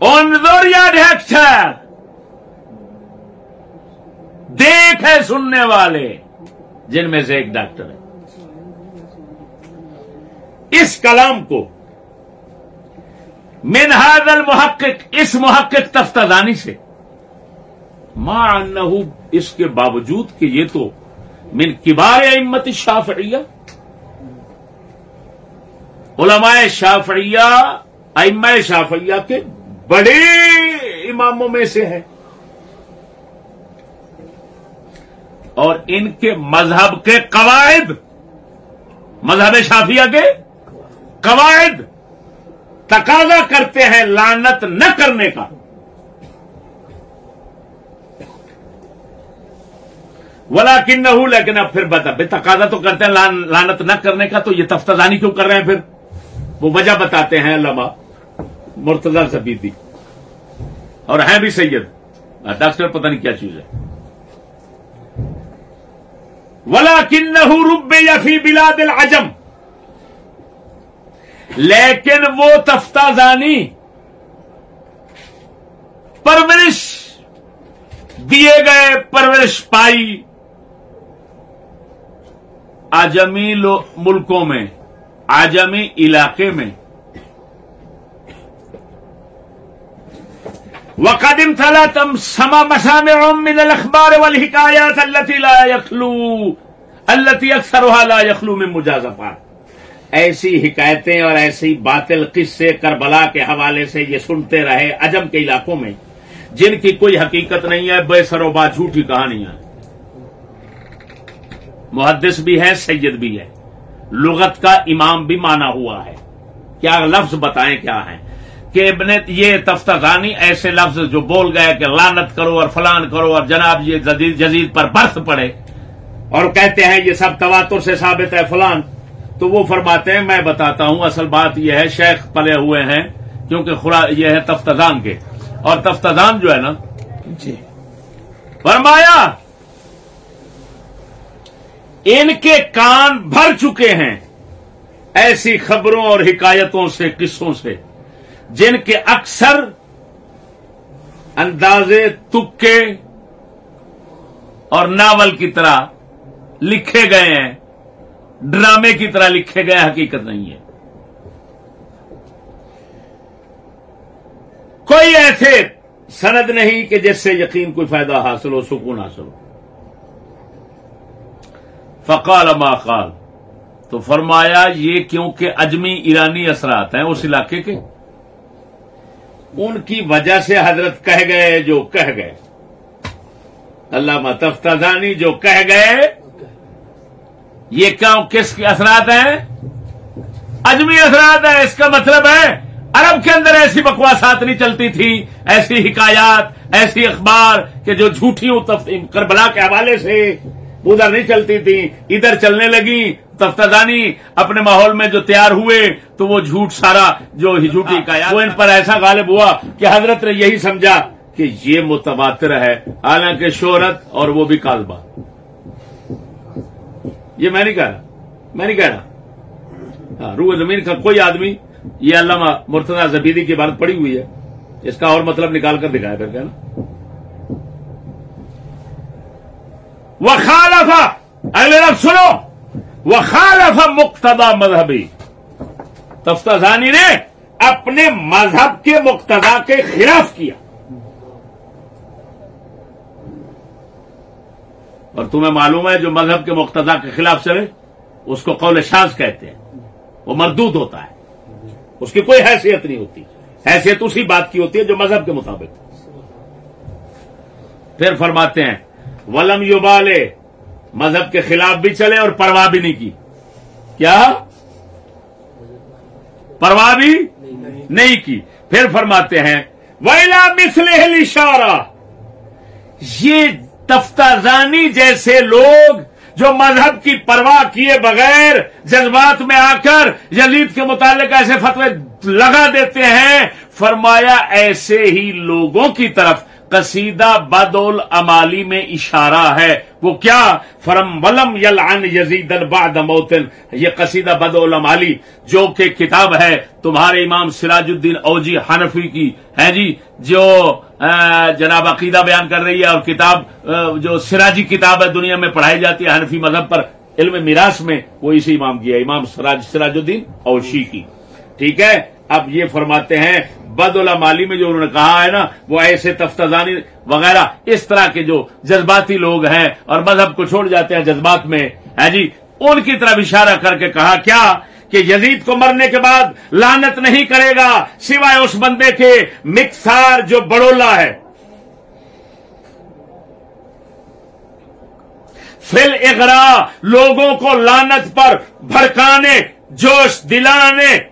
انظر یا ڈیکٹر دیکھ ہے سننے والے، جن میں سے ایک ڈاکٹر ہے۔ اس کلام کو منہاد المحقق، اس محقق تفتانی سے ماں انہو، اس کے باوجود کہ یہ تو من کبار امت شافعیہ علماء شافعیہ، ائمہ شافعیہ کے بڑے اماموں میں سے ہے اور ان کے مذہب کے قواعد، مذہب شافیہ کے قواعد تقاضا کرتے ہیں لانت نہ کرنے کا۔ ولا کن نہ لیکن اب پھر بتا بے تقاضا تو کرتے ہیں لانت نہ کرنے کا تو یہ تفتانی کیوں کر رہے ہیں پھر؟ وہ وجہ بتاتے ہیں علماء۔ مرتضی زبیدی اور ہیں بھی سید۔ ڈاکٹر پتہ نہیں کیا چیز ہے۔ ولا کن رب یا فی بلاد العجم۔ لیکن وہ تفتہ زانی، پرورش، دیے گئے پرورش پائی آجمی ملکوں میں آجمی علاقے میں وقدم تھلا سما مسامع من الاخبار والحکایات التي لا يخلو، التي اکثرها لا يخلو من مجازفات. ایسی حکایتیں اور ایسی باطل قصے کربلا کے حوالے سے یہ سنتے رہے عجم کے علاقوں میں، جن کی کوئی حقیقت نہیں ہے، بے سروبا جھوٹی کہانیاں۔ محدث بھی ہے، سید بھی ہے۔ لغت کا امام بھی مانا ہوا ہے۔ کیا لفظ بتائیں کیا ہیں؟ کہ ابن یہ تفتانی ایسے لفظ جو بول گئے کہ لانت کرو اور فلان کرو اور جناب یہ جدید جزید پر برف پڑے اور کہتے ہیں یہ سب تواتر سے ثابت ہے فلان تو وہ فرماتے ہیں میں بتاتا ہوں اصل بات یہ ہے شیخ پلے ہوئے ہیں کیونکہ خورا یہ ہے تفتان کے۔ اور تفتان جو ہے نا جی۔ فرمایا ان کے کان بھر چکے ہیں ایسی خبروں اور حکایتوں سے قصوں سے۔ جن کے اکثر اندازے تکے اور ناول کی طرح لکھے گئے ہیں، ڈرامے کی طرح لکھے گئے حقیقت نہیں ہے۔ کوئی ایسے سند نہیں کہ جس سے یقین کوئی فائدہ حاصل ہو، سکون حاصل ہو۔ فقال ما قال، تو فرمایا، یہ کیونکہ اجمی ایرانی اثرات ہیں اس علاقے کے؟ ان کی وجہ سے حضرت کہہ گئے جو کہہ گئے۔ علامہ تفتانی جو کہہ گئے، یہ کیوں، کس کے اثرات ہیں؟ اجمی اثرات ہیں، اس کا مطلب ہے، عرب کے اندر ایسی بکواسات نہیں چلتی تھی، ایسی حکایات، ایسی اخبار کہ جو جھوٹی کربلا کے حوالے سے ادھر نہیں چلتی تھی ادھر چلنے لگی تفتانی اپنے ماحول میں جو تیار ہوئے تو وہ جھوٹ سارا جو جھوٹی حکایات وہ ان پر ایسا غالب ہوا کہ حضرت نے یہی سمجھا کہ یہ متبادر ہے حالانکہ شہرت اور وہ بھی کالبا یہ میں نہیں کہہ رہا میں نہیں کہہ رہا۔ ہاں روح زمین کا کوئی آدمی یہ علامہ مرتضی زبیدی کی بات پڑی ہوئی ہے اس کا اور مطلب نکال کر دکھایا پھر کہنا وہ خالفا اگلے رب سنو. وہ خالفا مقتدا مذہبی تفتانی نے اپنے مذہب کے مقتدا کے خلاف کیا. اور تمہیں معلوم ہے جو مذہب کے مقتدا کے خلاف چلے اس کو قول شاز کہتے ہیں. وہ مردود ہوتا ہے. اس کی کوئی حیثیت نہیں ہوتی. حیثیت اسی بات کی ہوتی ہے جو مذہب کے مطابق. پھر فرماتے ہیں ولم یوبالے مذہب کے خلاف بھی چلے اور پرواہ بھی نہیں کی۔ کیا؟ پرواہ بھی نہیں کی۔ پھر فرماتے ہیں ویلا مسل اشارہ یہ تفتازانی جیسے لوگ جو مذہب کی پرواہ کیے بغیر جذبات میں آ کر یزید کے متعلق ایسے فتوے لگا دیتے ہیں۔ فرمایا، ایسے ہی لوگوں کی طرف قصیدہ بدول امالی میں اشارہ ہے۔ وہ کیا؟ فرم ولم یل یزید الباد موتن۔ یہ قصیدہ بدول امالی جو کہ کتاب ہے تمہارے امام سراج الدین اوجی حنفی کی۔ ہے جی؟ جو جناب عقیدہ بیان کر رہی ہے اور کتاب جو سراجی کتاب ہے، دنیا میں پڑھائی جاتی ہے حنفی مذہب پر، علم میراث میں وہ اسی امام کی ہے، امام سراج سراج الدین اوشی کی۔ ٹھیک ہے؟ اب یہ فرماتے ہیں، بد مالی میں جو انہوں نے کہا ہے نا، وہ ایسے تفتانی وغیرہ، اس طرح کے جو جذباتی لوگ ہیں اور مذہب کو چھوڑ جاتے ہیں جذبات میں ہے جی؟ ان کی طرف اشارہ کر کے کہا کیا؟ کہ یزید کو مرنے کے بعد لانت نہیں کرے گا سوائے اس بندے کے مکسار جو بڑولا ہے۔ فل اغرا لوگوں کو لانت پر بھڑکانے، جوش دلانے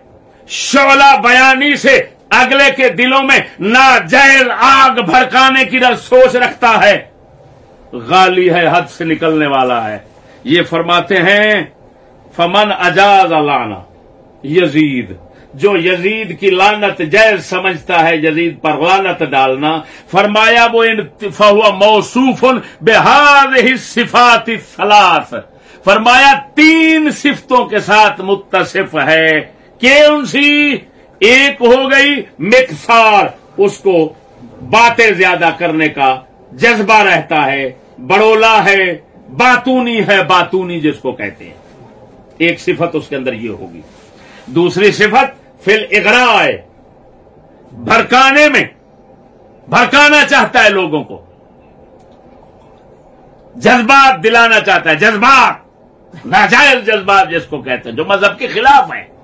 شعلہ بیانی سے اگلے کے دلوں میں ناجائز آگ بھڑکانے کی سوچ رکھتا ہے۔ غالی ہے، حد سے نکلنے والا ہے۔ یہ فرماتے ہیں، فمن اجاز لانا یزید۔ جو یزید کی لانت جائز سمجھتا ہے، یزید پر لانت ڈالنا۔ فرمایا وہ فہو موصوف بحاد ہی صفات سلاس فرمایا تین صفتوں کے ساتھ متصف ہے۔ کہ ان سی؟ ایک ہو گئی مکسار. اس کو باتیں زیادہ کرنے کا جذبہ رہتا ہے، بڑولا ہے، باتونی ہے، باتونی جس کو کہتے ہیں۔ ایک صفت اس کے اندر یہ ہوگی۔ دوسری صفت فل اگرا ہے بھڑکانے میں۔ بھڑکانا چاہتا ہے لوگوں کو۔ جذبات دلانا چاہتا ہے۔ جذبات، ناجائز جذبات جس کو کہتے ہیں، جو مذہب کے خلاف ہیں۔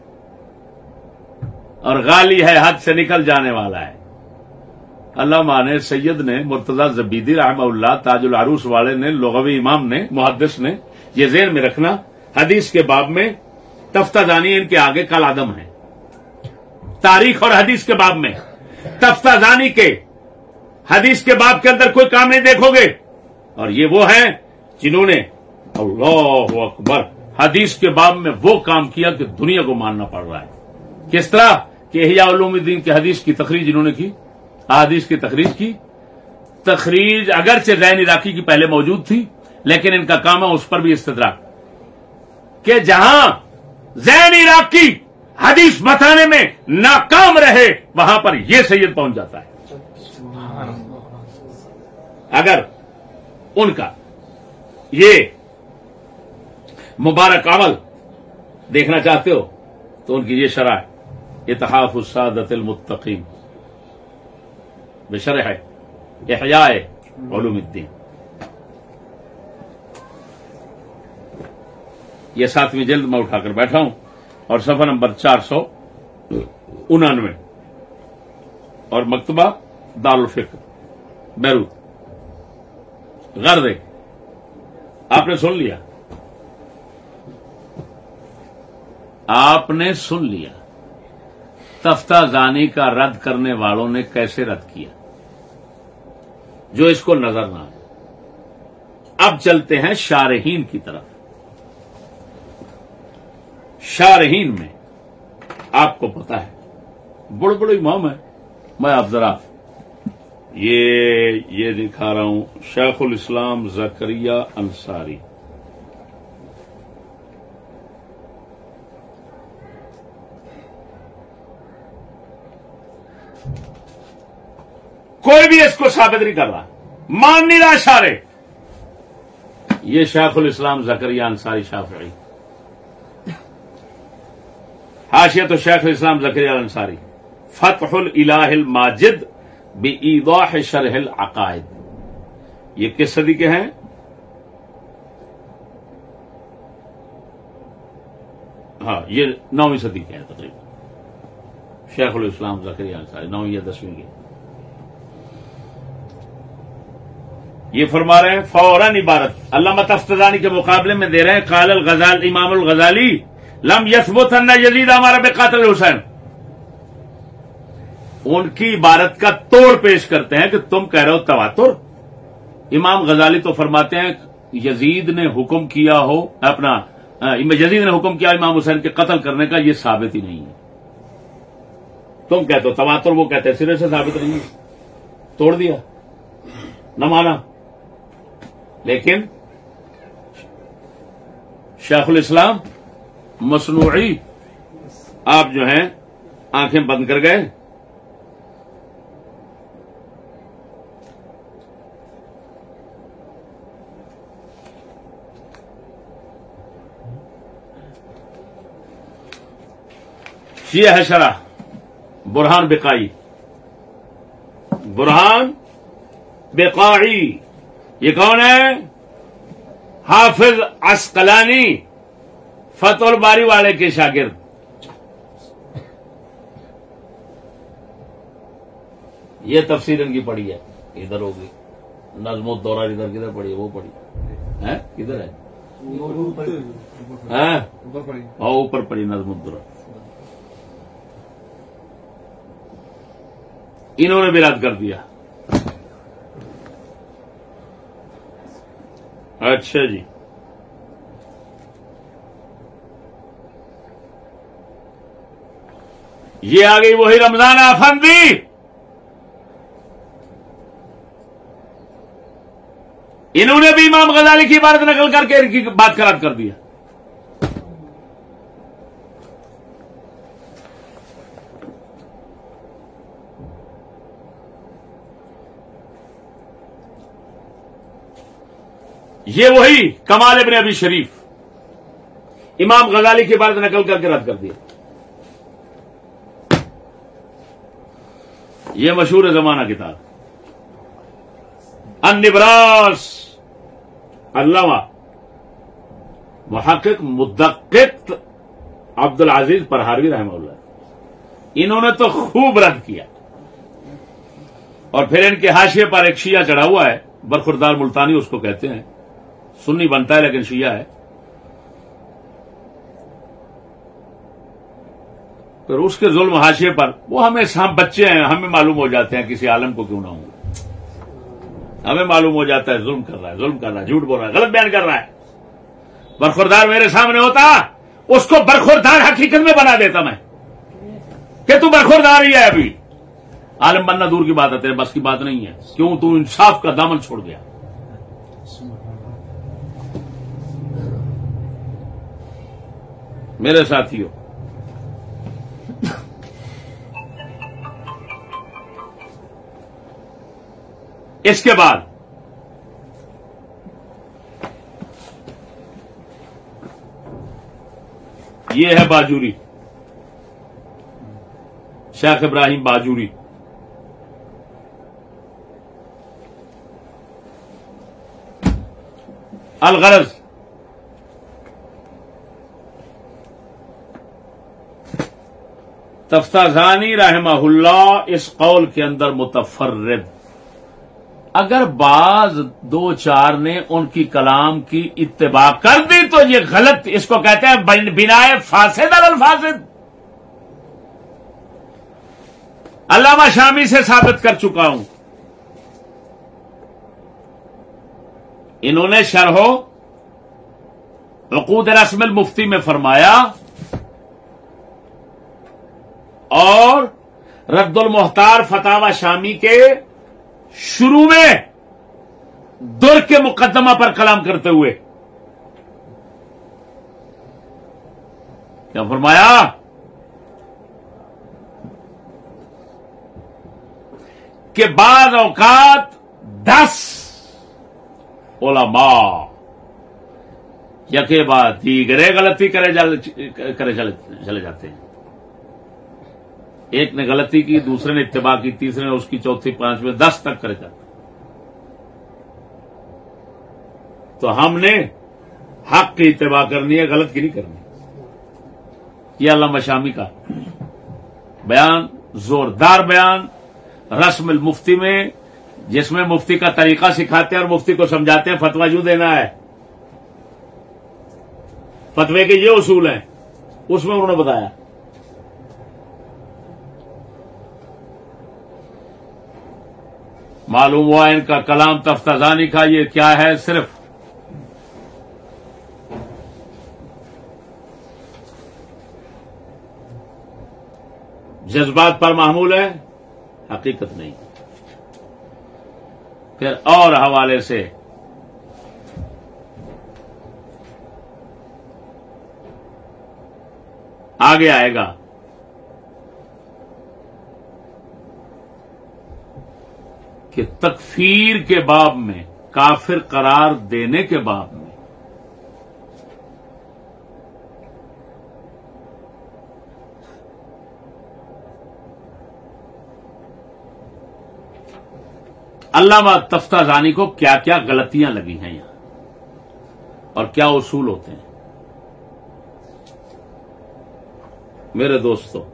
اور غالی ہے، حد سے نکل جانے والا ہے۔ علامہ نے، سید نے، مرتضی زبیدی رحمہ اللہ، تاج العروس والے نے، لغوی امام نے، محدث نے یہ ذہن میں رکھنا، حدیث کے باب میں تفتہ زانی ان کے آگے کل آدم ہے۔ تاریخ اور حدیث کے باب میں تفتہ زانی کے حدیث کے باب کے اندر کوئی کام نہیں دیکھو گے۔ اور یہ وہ ہیں جنہوں نے اللہ اکبر، حدیث کے باب میں وہ کام کیا کہ دنیا کو ماننا پڑ رہا ہے۔ کس طرح؟ کہ احیاء علوم الدین کی حدیث کی تقریر جنہوں نے کی؟ حدیث کی تقریر کی؟ تقریر اگرچہ زین عراقی کی پہلے موجود تھی، لیکن ان کا کام ہے اس پر بھی استدراک۔ کہ جہاں زین عراقی حدیث بتانے میں ناکام رہے، وہاں پر یہ سید پہنچ جاتا ہے۔ اگر ان کا یہ مبارک عمل دیکھنا چاہتے ہو، تو ان کی یہ شرح ہے۔ اتحاف السادت المتقین۔ بے شرح ہے، احیاء علوم الدین۔ یہ ساتویں جلد میں اٹھا کر بیٹھا ہوں اور صفحہ نمبر چار سو انانوے۔ اور مکتبہ دار الفکر بیروت۔ غرض آپ نے سن لیا۔ آپ نے سن لیا۔ تفتہ زانی کا رد کرنے والوں نے کیسے رد کیا؟ جو اس کو نظر نہ آئے۔ اب چلتے ہیں شارحین کی طرف۔ شارحین میں آپ کو پتا ہے، بڑے بڑے امام ہیں۔ میں آپ ذرا یہ یہ دکھا رہا ہوں، شیخ الاسلام زکریہ انصاری۔ کوئی بھی اس کو ثابت نہیں کر رہا۔ مان نہیں رہا شارے یہ شیخ الاسلام زکریہ انصاری شافعی۔ حاشیت تو شیخ الاسلام زکریہ انصاری۔ فتح الہ الماجد بایضاح شرح العقائد۔ یہ کس صدی کے ہیں؟ ہاں یہ نویں صدی کے ہیں تقریباً۔ شیخ الاسلام زکریہ انصاری، نویں یا دسویں کے۔ یہ فرما رہے ہیں، فوراً عبارت۔ علامہ تفتانی کے مقابلے میں دے رہے ہیں، قال الغزال، امام الغزالی، لم یسبت ان یزید ہمارا بے قاتل حسین ان کی عبارت کا توڑ پیش کرتے ہیں کہ تم کہہ رہے ہو تواتر۔ امام غزالی تو فرماتے ہیں، یزید نے حکم کیا ہو، اپنا یزید نے حکم کیا امام حسین کے قتل کرنے کا، یہ ثابت ہی نہیں ہے۔ تم کہتے ہو تواتر، وہ کہتے ہیں، سرے سے ثابت نہیں ہے۔ توڑ دیا۔ نہ مانا۔ لیکن شیخ الاسلام مصنوعی آپ جو ہیں آنکھیں بند کر گئے شیعہ حشرہ برہان بقائی برہان بقائی یہ کون ہے؟ حافظ اسقلانی فتح الباری والے کے شاگرد۔ یہ تفصیل ان کی پڑی ہے۔ ادھر ہوگی نظم الدورہ ادھر کدھر پڑی ہے؟ وہ پڑی ہے۔ کدھر ہے؟ ہاں، اوپر پڑی نظم الدورہ انہوں نے بھی رد کر دیا۔ اچھا جی۔ یہ آ گئی وہی رمضان آفندی انہوں نے بھی امام غزالی کی عبارت نقل کر کے ان کی بات خراب کر دیا۔ یہ وہی کمال ابن ابی شریف امام غزالی کی بات نقل کر کے رد کر دیا۔ یہ مشہور زمانہ کتاب۔ ان نبراس علامہ محقق مدقق عبد العزیز پرہاروی رحمہ اللہ۔ انہوں نے تو خوب رد کیا۔ اور پھر ان کے حاشیے پر ایک شیعہ چڑھا ہوا ہے، برخوردار ملتانی اس کو کہتے ہیں۔ سنی بنتا ہے لیکن شیعہ ہے۔ پھر اس کے ظلم حاشے پر وہ ہمیں ہم بچے ہیں، ہمیں معلوم ہو جاتے ہیں کسی عالم کو کیوں نہ ہوں ہمیں معلوم ہو جاتا ہے ظلم کر رہا ہے، ظلم کر رہا ہے، جھوٹ بول رہا ہے، غلط بیان کر رہا ہے۔ برخوردار میرے سامنے ہوتا، اس کو برخوردار حقیقت میں بنا دیتا میں۔ کہ تو برخوردار ہی ہے ابھی۔ عالم بننا دور کی بات ہے، تیرے بس کی بات نہیں ہے۔ کیوں؟ تو انصاف کا دامن چھوڑ گیا۔ میرے ساتھیوں اس کے بعد یہ ہے باجوری شیخ ابراہیم باجوری۔ الغرض تفتازانی رحمہ اللہ اس قول کے اندر متفرد۔ اگر بعض دو چار نے ان کی کلام کی اتباع کر دی تو یہ غلط، اس کو کہتے ہیں بنا فاسد الفاسد علامہ شامی سے ثابت کر چکا ہوں۔ انہوں نے شرح عقود رسم المفتی میں فرمایا اور رد المحتار فتح شامی کے شروع میں در کے مقدمہ پر کلام کرتے ہوئے۔ کیا فرمایا؟ کہ بعض اوقات دس علماء یقے بات دیگرے غلطی کرے چلے جاتے ہیں۔ ایک نے غلطی کی، دوسرے نے اتباع کی، تیسرے نے اس کی، چوتھی پانچویں دس تک کرے جاتے تو ہم نے حق کی اتباع کرنی ہے، غلط کی نہیں کرنی۔ یہ علامہ شامی کا بیان، زوردار بیان رسم المفتی میں، جس میں مفتی کا طریقہ سکھاتے ہیں اور مفتی کو سمجھاتے ہیں فتوا یوں دینا ہے۔ فتوے کے یہ اصول ہیں، اس میں انہوں نے بتایا۔ معلوم ہوا ان کا کلام تفتازانی کا یہ کیا ہے صرف جذبات پر معمول ہے؟ حقیقت نہیں۔ پھر اور حوالے سے۔ آگے آئے گا۔ کہ تکفیر کے باب میں، کافر قرار دینے کے باب میں۔ علامہ تفتہ زانی کو کیا کیا غلطیاں لگی ہیں یہاں؟ اور کیا اصول ہوتے ہیں؟ میرے دوستوں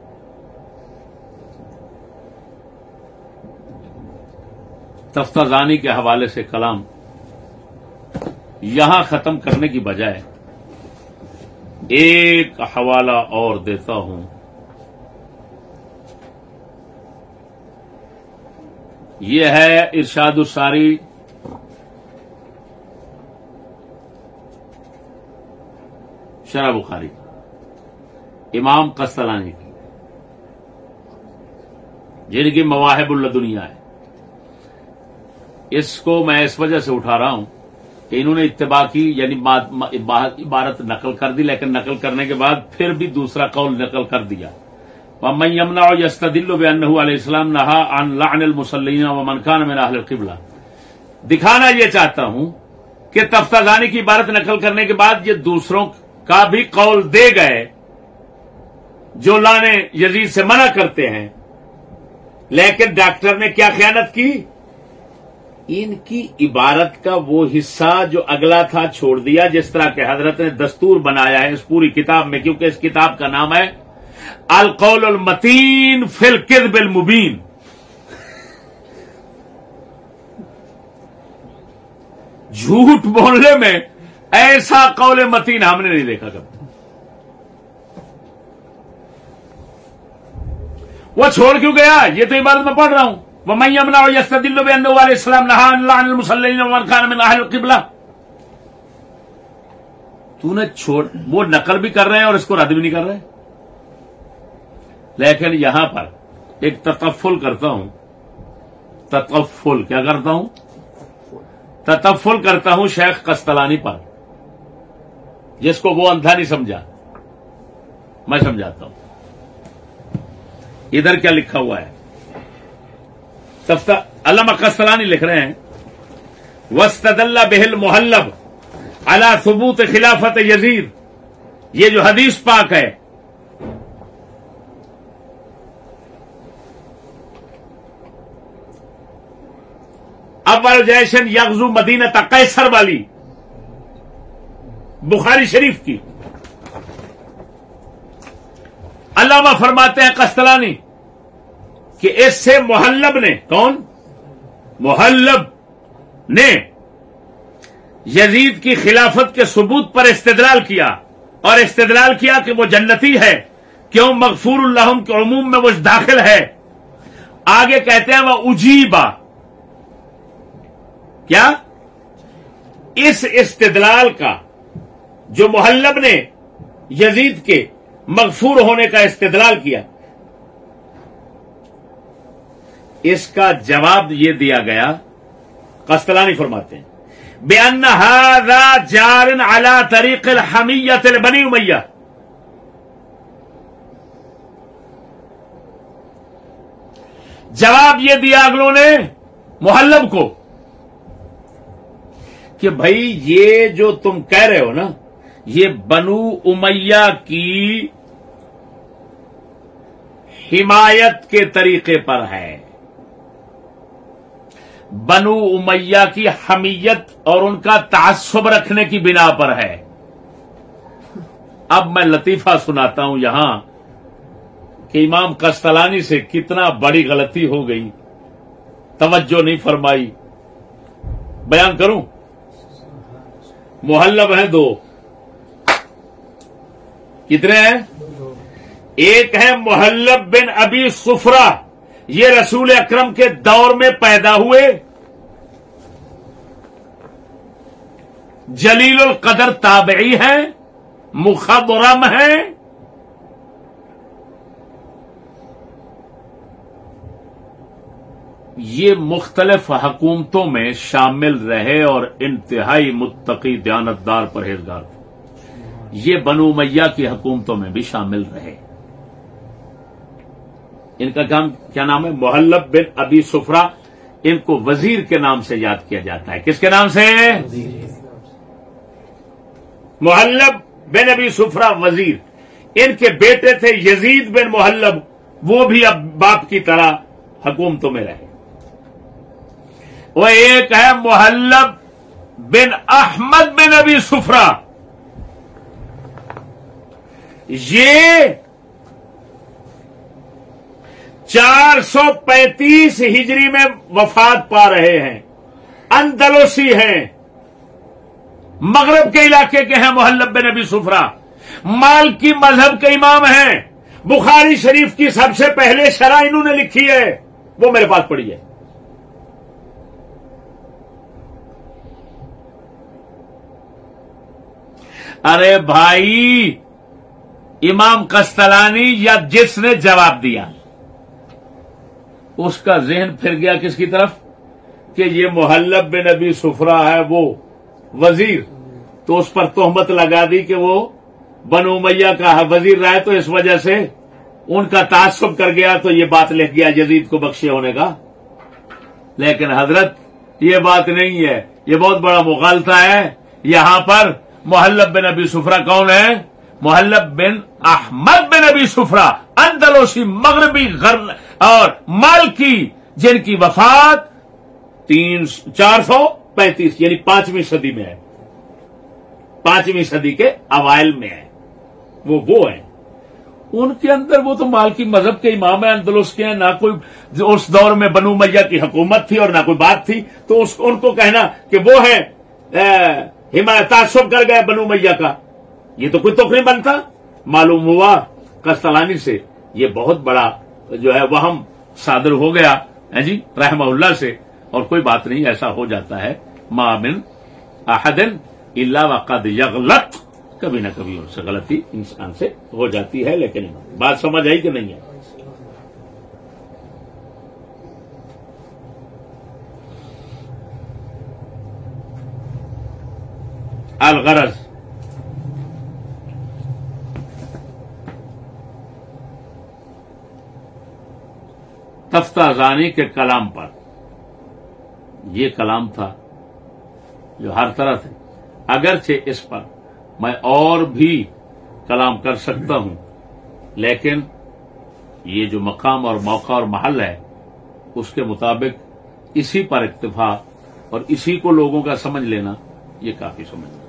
تفتہ زانی کے حوالے سے کلام یہاں ختم کرنے کی بجائے ایک حوالہ اور دیتا ہوں۔ یہ ہے ارشاد الساری۔ شرح بخاری۔ امام قسطلانی کی۔ جن کی مواہب اللہ دنیا ہے۔ اس کو میں اس وجہ سے اٹھا رہا ہوں کہ انہوں نے اتباع کی یعنی عبارت نقل کر دی، لیکن نقل کرنے کے بعد پھر بھی دوسرا قول نقل کر دیا۔ میں یمنا یستدل بانه علیہ السلام نہا عن لعن المسلمین ومن كان من اهل القبلہ دکھانا یہ چاہتا ہوں کہ تفتازانی کی عبارت نقل کرنے کے بعد یہ دوسروں کا بھی قول دے گئے جو لانے یزید سے منع کرتے ہیں۔ لیکن ڈاکٹر نے کیا خیانت کی؟ ان کی عبارت کا وہ حصہ جو اگلا تھا چھوڑ دیا، جس طرح کہ حضرت نے دستور بنایا ہے اس پوری کتاب میں، کیونکہ اس کتاب کا نام ہے القول المتین فل الكذب المبین۔ جھوٹ بولنے میں ایسا قول متین ہم نے نہیں دیکھا کبھی۔ وہ چھوڑ کیوں گیا؟ یہ تو عبادت میں پڑھ رہا ہوں۔ وہ میں امنا یس دل علیہ السلام خان قبلہ تو نے چھوڑ، وہ نقل بھی کر رہے ہیں اور اس کو رد بھی نہیں کر رہے لیکن یہاں پر ایک تطفل کرتا ہوں۔ تطفل کیا کرتا ہوں؟ تطفل کرتا ہوں شیخ قسطلانی پر، جس کو وہ اندھا نہیں سمجھا۔ میں سمجھاتا ہوں۔ ادھر کیا لکھا ہوا ہے؟ علامہ قسطلانی لکھ رہے ہیں۔ وسط اللہ بہل محلب اللہ ثبوت خلافت یزید یہ جو حدیث پاک ہے۔ اول جیشن یغزو مدینہ قیصر والی۔ بخاری شریف کی۔ علامہ فرماتے ہیں قسطلانی کہ اس سے محلب نے، کون؟ محلب نے یزید کی خلافت کے ثبوت پر استدلال کیا۔ اور استدلال کیا کہ وہ جنتی ہے، کیوں مغفور اللہ کے عموم میں وہ داخل ہے۔ آگے کہتے ہیں، وہ اجیبا۔ کیا؟ اس استدلال کا جو محلب نے یزید کے مغفور ہونے کا استدلال کیا۔ اس کا جواب یہ دیا گیا، قسطلانی فرماتے ہیں بے ان جارن اعلی طریق الحمیت بنی امیہ جواب یہ دیا اگلوں نے محلب کو کہ بھائی یہ جو تم کہہ رہے ہو نا، یہ بنو امیہ کی حمایت کے طریقے پر ہے۔ بنو امیہ کی حمیت اور ان کا تعصب رکھنے کی بنا پر ہے۔ اب میں لطیفہ سناتا ہوں یہاں کہ امام کستلانی سے کتنا بڑی غلطی ہو گئی۔ توجہ نہیں فرمائی۔ بیان کروں؟ محلب ہیں دو۔ کتنے ہیں؟ ایک ہے محلب بن ابی سفرا یہ رسول اکرم کے دور میں پیدا ہوئے۔ جلیل القدر تابعی ہیں، مخبرم ہیں۔ یہ مختلف حکومتوں میں شامل رہے اور انتہائی متقی دیانتدار پرہیزگار۔ تھے یہ بنو میاں کی حکومتوں میں بھی شامل رہے۔ ان کا کام کیا نام ہے؟ محلب بن ابی سفرا. ان کو وزیر کے نام سے یاد کیا جاتا ہے۔ کس کے نام سے؟ محلب بن ابی سفرا وزیر۔ ان کے بیٹے تھے یزید بن محلب وہ بھی اب باپ کی طرح حکومتوں میں رہے۔ وہ ایک ہے محلب بن احمد بن ابی سفرا۔ یہ چار سو پینتیس ہجری میں وفات پا رہے ہیں۔ اندلوسی ہیں۔ مغرب کے علاقے کے ہیں محلب بن نبی سفرا۔ مال کی مذہب کے امام ہیں۔ بخاری شریف کی سب سے پہلے شرح انہوں نے لکھی ہے۔ وہ میرے پاس پڑی ہے۔ ارے بھائی، امام کستلانی یا جس نے جواب دیا؟ اس کا ذہن پھر گیا کس کی طرف؟ کہ یہ محلب بن نبی سفرا ہے وہ وزیر۔ تو اس پر تہمت لگا دی کہ وہ بنو میاں کا ہے وزیر رہا تو اس وجہ سے ان کا تعصب کر گیا تو یہ بات لکھ گیا جدید کو بخشے ہونے کا۔ لیکن حضرت، یہ بات نہیں ہے۔ یہ بہت بڑا مغالطہ ہے۔ یہاں پر محلب بن نبی سفرا کون ہے؟ محلب بن احمد بن ابی سفرا، اندلوسی مغربی غرب اور مالکی، جن کی وفات تین چار سو پینتیس یعنی پانچویں صدی میں ہے۔ پانچویں صدی کے اوائل میں ہے۔ وہ وہ ہیں۔ ان کے اندر وہ تو مالکی مذہب کے امام اندلس کے ہیں، نہ کوئی اس دور میں بنو میاں کی حکومت تھی اور نہ کوئی بات تھی۔ تو ان کو کہنا کہ وہ ہے حمایت تعصب کر گئے بنو میاں کا۔ یہ تو کوئی تو نہیں بنتا۔ معلوم ہوا کستلانی سے یہ بہت بڑا جو ہے وہم صادر ہو گیا ہے جی؟ رحمہ اللہ سے۔ اور کوئی بات نہیں، ایسا ہو جاتا ہے۔ مامن احدن اللہ وقد یغلط۔ کبھی نہ کبھی ان سے غلطی انسان سے ہو جاتی ہے، لیکن بات سمجھ آئی کہ نہیں ہے؟ الغرض۔ تفتہ زانی کے کلام پر۔ یہ کلام تھا جو ہر طرح سے، اگرچہ اس پر میں اور بھی کلام کر سکتا ہوں، لیکن یہ جو مقام اور موقع اور محل ہے، اس کے مطابق اسی پر اکتفا اور اسی کو لوگوں کا سمجھ لینا یہ کافی سمجھ۔ لینا